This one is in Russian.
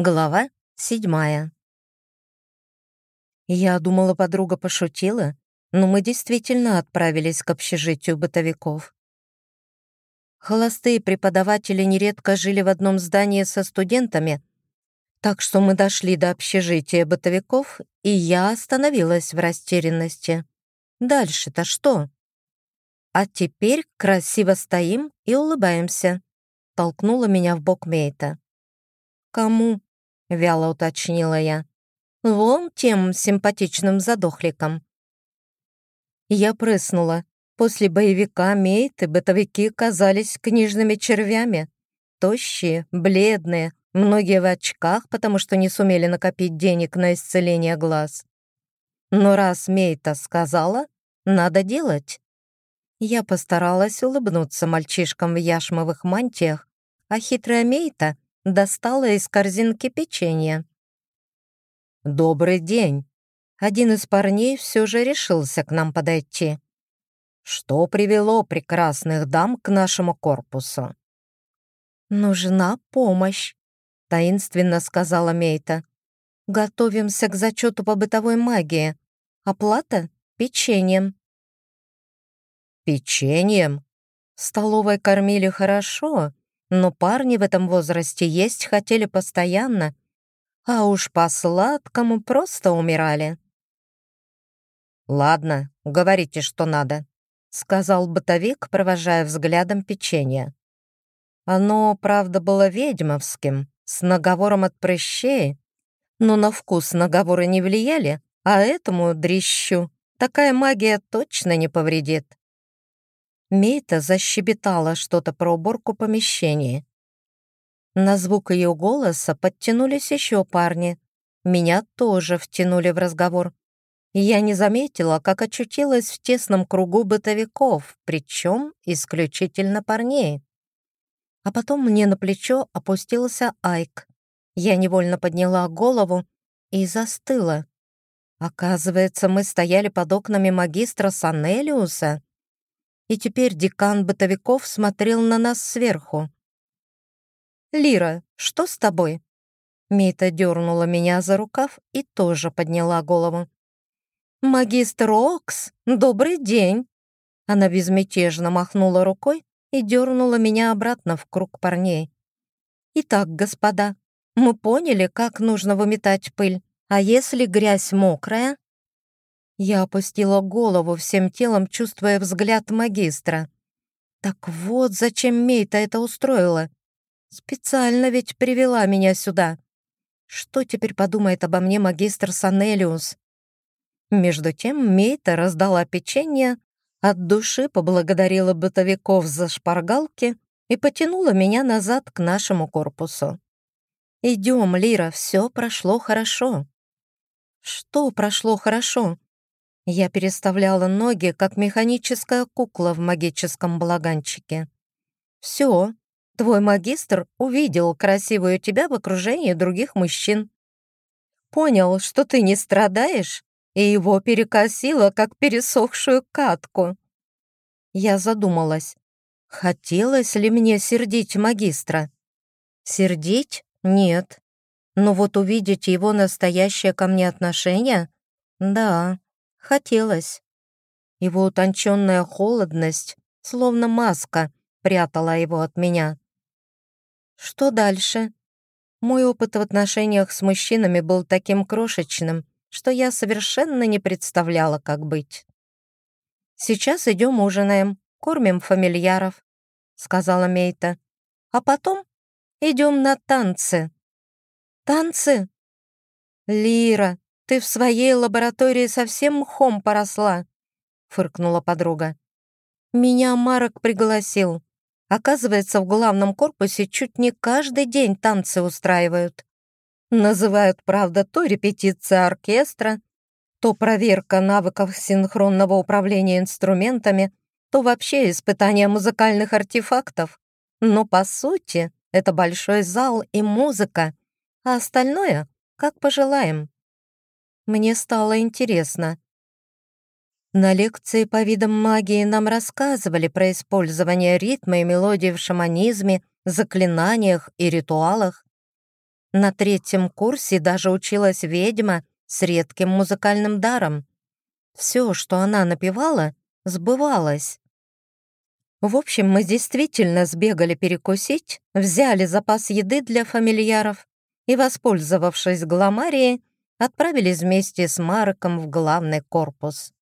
Глава седьмая. Я думала, подруга пошутила, но мы действительно отправились к общежитию бытовиков. Холостые преподаватели нередко жили в одном здании со студентами, так что мы дошли до общежития бытовиков, и я остановилась в растерянности. Дальше-то что? А теперь красиво стоим и улыбаемся. Толкнула меня в бок Мейта. «Кому?» — вяло уточнила я. «Вон тем симпатичным задохликом». Я прыснула. После боевика мейты бытовики казались книжными червями. Тощие, бледные, многие в очках, потому что не сумели накопить денег на исцеление глаз. Но раз Мейта сказала, надо делать. Я постаралась улыбнуться мальчишкам в яшмовых мантиях, а хитрая Мейта достала из корзинки печенье. «Добрый день!» Один из парней все же решился к нам подойти. «Что привело прекрасных дам к нашему корпусу?» «Нужна помощь», — таинственно сказала Мейта. «Готовимся к зачету по бытовой магии. Оплата — печеньем». «Печеньем?» В столовой кормили хорошо, но парни в этом возрасте есть хотели постоянно, а уж по сладкому просто умирали. «Ладно, говорите, что надо», — сказал бытовик, провожая взглядом печенье. Оно, правда, было ведьмовским, с наговором от прыщей, но на вкус наговоры не влияли, а этому дрищу такая магия точно не повредит. Мейта защебетала что-то про уборку помещения. На звук ее голоса подтянулись еще парни. Меня тоже втянули в разговор. Я не заметила, как очутилась в тесном кругу бытовиков, причем исключительно парней. А потом мне на плечо опустился Айк. Я невольно подняла голову и застыла. Оказывается, мы стояли под окнами магистра Санелиуса и теперь декан бытовиков смотрел на нас сверху. «Лира, что с тобой?» Мита дернула меня за рукав и тоже подняла голову. «Магистр Окс, добрый день!» Она безмятежно махнула рукой и дернула меня обратно в круг парней. «Итак, господа, мы поняли, как нужно выметать пыль, а если грязь мокрая, я опустила голову всем телом, чувствуя взгляд магистра. Так вот, зачем Мейта это устроила. Специально ведь привела меня сюда. Что теперь подумает обо мне магистр Санелиус? Между тем Мейта раздала печенье, от души поблагодарила бытовиков за шпаргалки и потянула меня назад к нашему корпусу. «Идем, Лира, все прошло хорошо». «Что прошло хорошо?» Я переставляла ноги, как механическая кукла в магическом балаганчике. «Все, твой магистр увидел красивую тебя в окружении других мужчин. Понял, что ты не страдаешь, и его перекосило, как пересохшую катку». Я задумалась, хотелось ли мне сердить магистра? Сердить? Нет. Но вот увидеть его настоящее ко мне отношение? Да. Хотелось. Его утонченная холодность, словно маска, прятала его от меня. Что дальше? Мой опыт в отношениях с мужчинами был таким крошечным, что я совершенно не представляла, как быть. «Сейчас идем ужинаем, кормим фамильяров», — сказала Мейта. «А потом идем на танцы». «Танцы?» «Лира, «Ты в своей лаборатории совсем мхом поросла», — фыркнула подруга. «Меня Марок пригласил. Оказывается, в главном корпусе чуть не каждый день танцы устраивают. Называют, правда, то репетиция оркестра, то проверка навыков синхронного управления инструментами, то вообще испытание музыкальных артефактов. Но, по сути, это большой зал и музыка, а остальное — как пожелаем. Мне стало интересно. На лекции по видам магии нам рассказывали про использование ритма и мелодии в шаманизме, заклинаниях и ритуалах. На третьем курсе даже училась ведьма с редким музыкальным даром. Все, что она напевала, сбывалось. В общем, мы действительно сбегали перекусить, взяли запас еды для фамильяров и, воспользовавшись гламарией, отправились вместе с Марком в главный корпус.